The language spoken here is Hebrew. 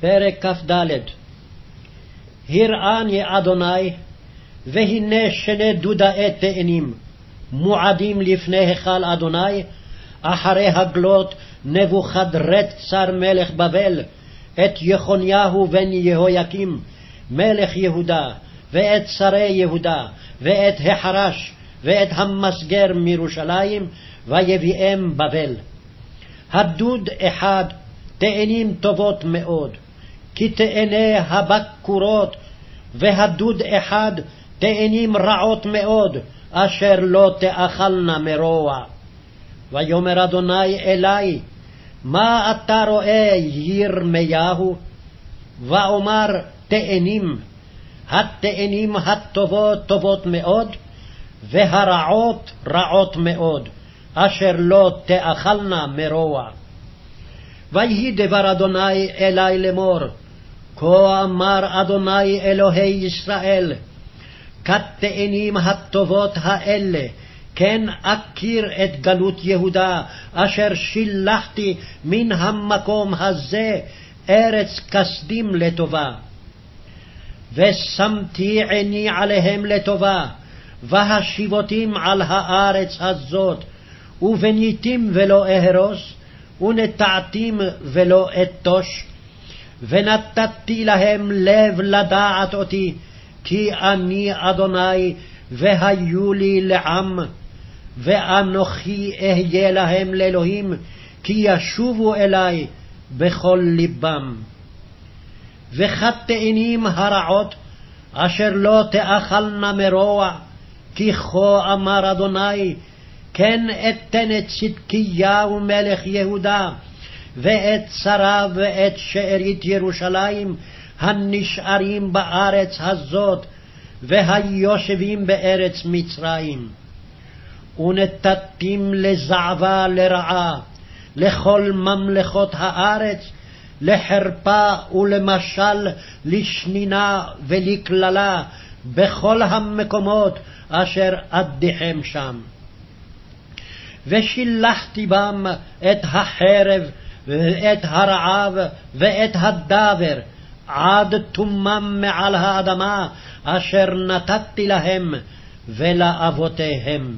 פרק כ"ד הראני אדוני, והנה שני דודאי תאנים, מועדים לפני היכל אדוני, אחרי הגלות נבוכדרצר מלך בבל, את יחוניהו בן יהויקים, מלך יהודה, ואת שרי יהודה, ואת החרש, ואת המסגר מירושלים, ויביאם בבל. הדוד אחד תאנים טובות מאוד, כי תאני הבקורות, והדוד אחד תאנים רעות מאוד, אשר לא תאכלנה מרוע. ויאמר אדוני אלי, מה אתה רואה ירמיהו? ואומר תאנים, התאנים הטובות טובות מאוד, והרעות רעות מאוד, אשר לא תאכלנה מרוע. ויהי דבר אדוני אלי לאמור, כה אמר אדוני אלוהי ישראל, כתאנים הטובות האלה, כן אכיר את גלות יהודה, אשר שילחתי מן המקום הזה, ארץ כסדים לטובה. ושמתי עיני עליהם לטובה, והשיבותים על הארץ הזאת, ובניתים ולא אהרוס, ונטעתים ולא אתוש, ונתתי להם לב לדעת אותי, כי אני אדוני, והיו לי לעם, ואנוכי אהיה להם לאלוהים, כי ישובו אלי בכל לבם. וכתאנים הרעות, אשר לא תאכלנה מרוע, כי כה אמר אדוני, כן אתן את צדקיהו מלך יהודה, ואת שריו ואת שארית ירושלים, הנשארים בארץ הזאת, והיושבים בארץ מצרים. ונתתים לזעבה לרעה, לכל ממלכות הארץ, לחרפה ולמשל, לשנינה ולקללה, בכל המקומות אשר אדיכם שם. ושילחתי בם את החרב, ואת הרעב, ואת הדבר, עד תומם מעל האדמה, אשר נתתי להם ולאבותיהם.